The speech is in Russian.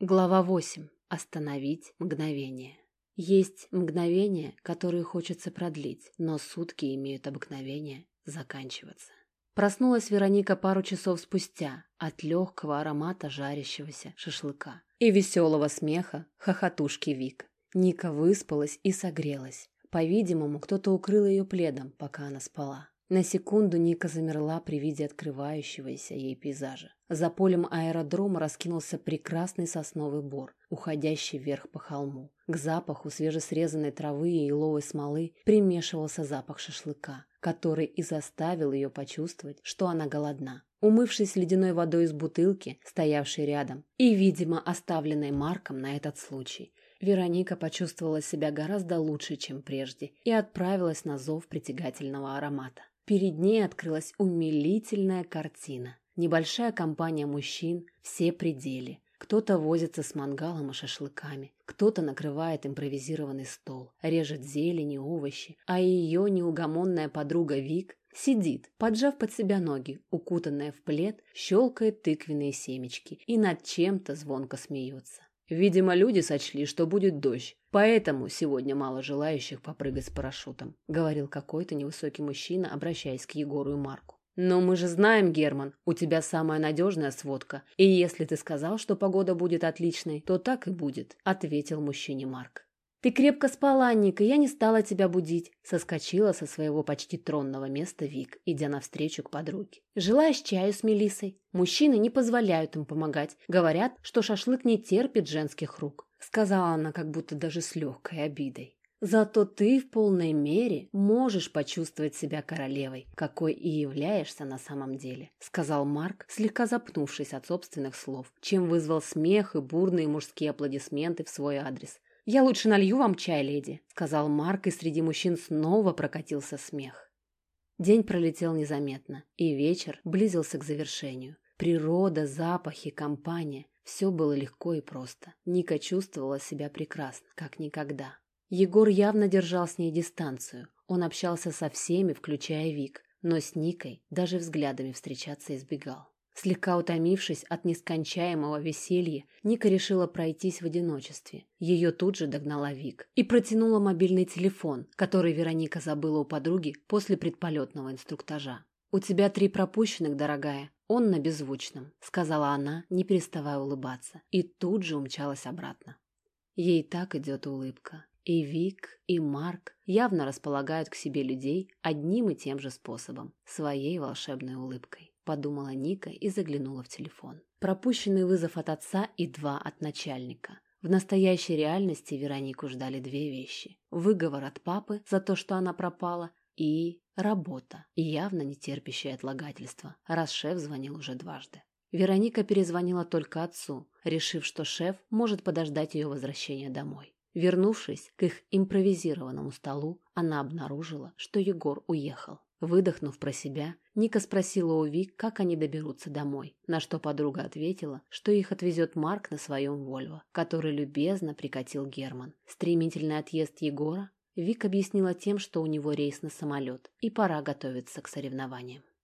Глава 8. Остановить мгновение. Есть мгновения, которые хочется продлить, но сутки имеют обыкновение заканчиваться. Проснулась Вероника пару часов спустя от легкого аромата жарящегося шашлыка и веселого смеха хохотушки Вик. Ника выспалась и согрелась. По-видимому, кто-то укрыл ее пледом, пока она спала. На секунду Ника замерла при виде открывающегося ей пейзажа. За полем аэродрома раскинулся прекрасный сосновый бор, уходящий вверх по холму. К запаху свежесрезанной травы и еловой смолы примешивался запах шашлыка, который и заставил ее почувствовать, что она голодна. Умывшись ледяной водой из бутылки, стоявшей рядом, и, видимо, оставленной Марком на этот случай, Вероника почувствовала себя гораздо лучше, чем прежде, и отправилась на зов притягательного аромата. Перед ней открылась умилительная картина. Небольшая компания мужчин, все пределы. Кто-то возится с мангалом и шашлыками, кто-то накрывает импровизированный стол, режет зелень и овощи, а ее неугомонная подруга Вик сидит, поджав под себя ноги, укутанная в плед, щелкает тыквенные семечки и над чем-то звонко смеется. Видимо, люди сочли, что будет дождь, поэтому сегодня мало желающих попрыгать с парашютом, говорил какой-то невысокий мужчина, обращаясь к Егору и Марку. Но мы же знаем, Герман, у тебя самая надежная сводка, и если ты сказал, что погода будет отличной, то так и будет, ответил мужчине Марк. «Ты крепко спала, Ника, я не стала тебя будить», — соскочила со своего почти тронного места Вик, идя навстречу к подруге. «Желаешь чаю с Мелиссой? Мужчины не позволяют им помогать. Говорят, что шашлык не терпит женских рук», — сказала она как будто даже с легкой обидой. «Зато ты в полной мере можешь почувствовать себя королевой, какой и являешься на самом деле», — сказал Марк, слегка запнувшись от собственных слов, чем вызвал смех и бурные мужские аплодисменты в свой адрес. «Я лучше налью вам чай, леди», — сказал Марк, и среди мужчин снова прокатился смех. День пролетел незаметно, и вечер близился к завершению. Природа, запахи, компания — все было легко и просто. Ника чувствовала себя прекрасно, как никогда. Егор явно держал с ней дистанцию. Он общался со всеми, включая Вик, но с Никой даже взглядами встречаться избегал. Слегка утомившись от нескончаемого веселья, Ника решила пройтись в одиночестве. Ее тут же догнала Вик и протянула мобильный телефон, который Вероника забыла у подруги после предполетного инструктажа. «У тебя три пропущенных, дорогая. Он на беззвучном», — сказала она, не переставая улыбаться, и тут же умчалась обратно. Ей так идет улыбка. И Вик, и Марк явно располагают к себе людей одним и тем же способом – своей волшебной улыбкой подумала Ника и заглянула в телефон. Пропущенный вызов от отца и два от начальника. В настоящей реальности Веронику ждали две вещи. Выговор от папы за то, что она пропала, и работа, явно не терпящая отлагательства, раз шеф звонил уже дважды. Вероника перезвонила только отцу, решив, что шеф может подождать ее возвращения домой. Вернувшись к их импровизированному столу, она обнаружила, что Егор уехал. Выдохнув про себя, Ника спросила у Вик, как они доберутся домой, на что подруга ответила, что их отвезет Марк на своем Вольво, который любезно прикатил Герман. Стремительный отъезд Егора Вик объяснила тем, что у него рейс на самолет, и пора готовиться к соревнованиям.